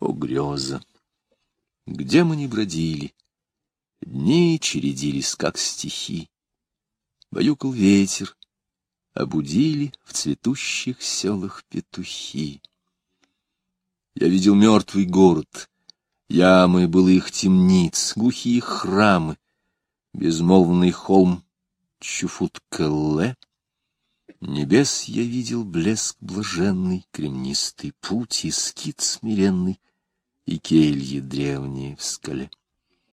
о греза. Где мы не бродили, дни чередились, как стихи. Баюкал ветер, обудили в цветущих селах петухи. Я видел мертвый город, ямы былых темниц, глухие храмы, безмолвный холм Чуфут-Келле. Небес я видел блеск блаженный, кремнистый путь и скит смиренный, и кельи древние в скале.